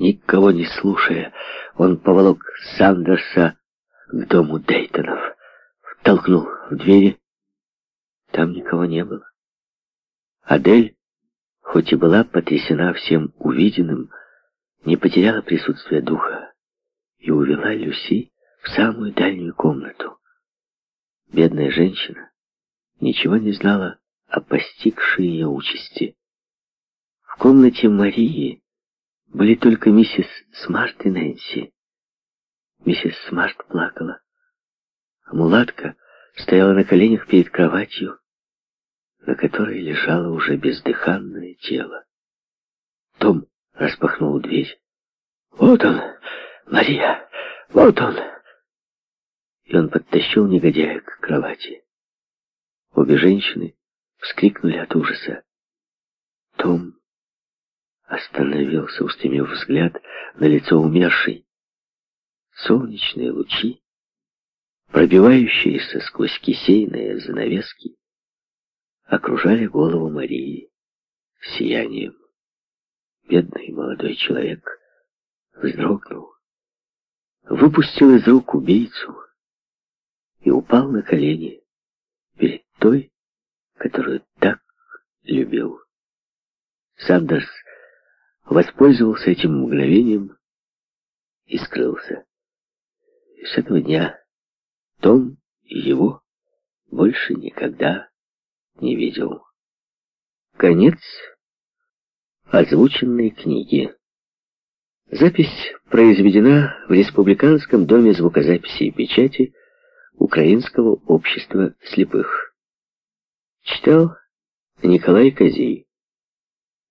Никого не слушая, он поволок Сандерса к дому Дейтонов. Толкнул в двери. Там никого не было. Адель, хоть и была потрясена всем увиденным, не потеряла присутствие духа и увела Люси в самую дальнюю комнату. Бедная женщина ничего не знала о постигшей ее участи. В комнате Марии были только миссис Смарт и Нэнси. Миссис Смарт плакала, а мулатка стояла на коленях перед кроватью, на которой лежало уже бездыханное тело. Том распахнул дверь. «Вот он, Мария, вот он!» И он подтащил негодяя к кровати. Обе женщины вскрикнули от ужаса. Том остановился, устремив взгляд на лицо умершей. Солнечные лучи, пробивающиеся сквозь кисейные занавески, окружали голову Марии сиянием. Бедный молодой человек вздрогнул, выпустил из рук убийцу и упал на колени перед той, которую так любил. Сандерс воспользовался этим мгновением и скрылся. И с этого дня Том его больше никогда не видел. Конец озвученной книги. Запись произведена в Республиканском доме звукозаписи и печати Украинского общества слепых. Читал Николай Козей.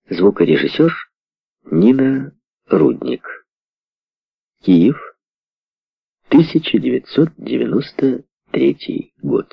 Звукорежиссер Нина Рудник. Киев, 1993 год.